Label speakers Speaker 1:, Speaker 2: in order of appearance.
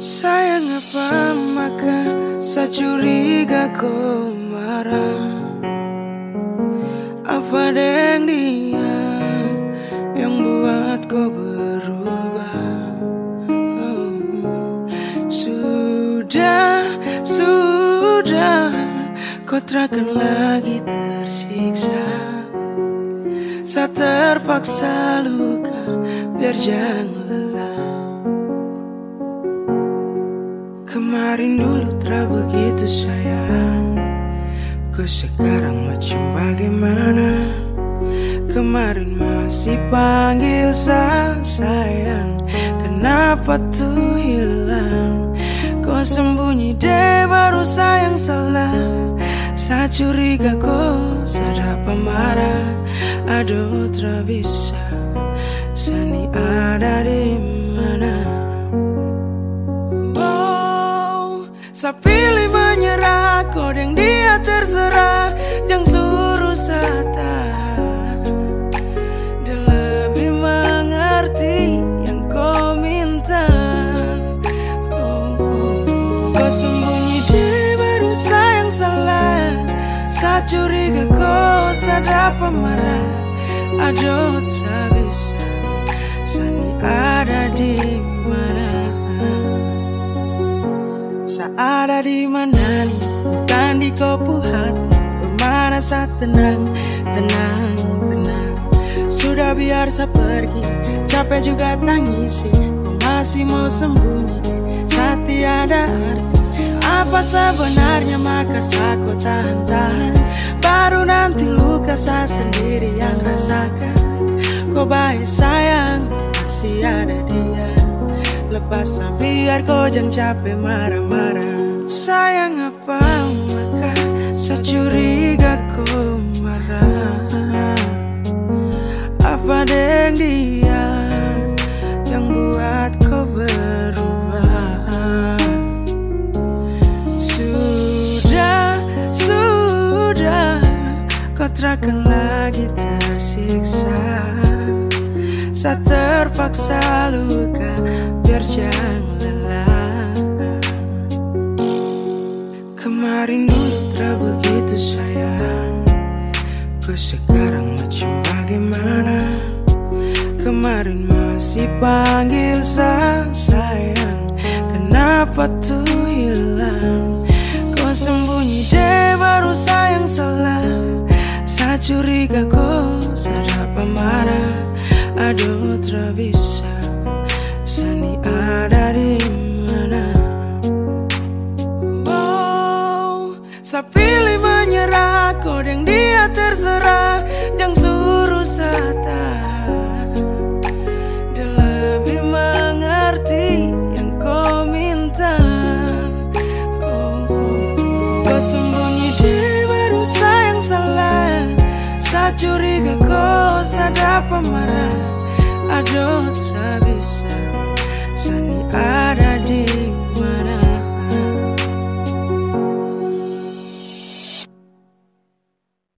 Speaker 1: Sayang apa maka saya curiga kau marah Apa dengan dia yang buat kau berubah oh. Sudah, sudah kau takkan lagi tersiksa Saya terpaksa luka biar jangan Kemarin dulu tak begitu sayang. Kau sekarang macam bagaimana? Kemarin masih panggil saya sayang. Kenapa tuh hilang? Kau sembunyi deh baru sayang salah. Saya curiga kau sadar marah. Aduh tak bisa. Sani ada di mana Saya pilih menyerah Kodeng dia terserah Jangan suruh saya Dia lebih mengerti Yang kau minta. Oh, Kau sembunyi dia baru sayang salah. Saya curiga kau sadar pemarah Aduh tak bisa ada di mana nih Bukan di kopu hati Bagaimana saat tenang Tenang, tenang. Sudah biar saya pergi Capek juga tangisi Kau masih mau sembunyi Saat tiada arti. Apa sebenarnya maka kau tahan-tahan? Baru nanti luka saya sendiri yang rasakan. Kau baik sayang Masih ada dia Lepas biar kau jangan capek marah-marah. Sayang apa maka saya curiga kau marah? Apa dengan dia yang buat kau berubah? Sudah, sudah Kau takkan lagi tersiksa. Saya terpaksa luka biar jangan lelah. Kemarin dulu tak begitu sayang. Kau sekarang macam bagaimana? Kemarin masih panggil saya sayang. Kenapa tuh hilang? Kau sembunyi deh baru sayang salah Saya curiga kau sadar marah Aduh tak bisa curiga kau sadar pemarah. Aduh tak bisa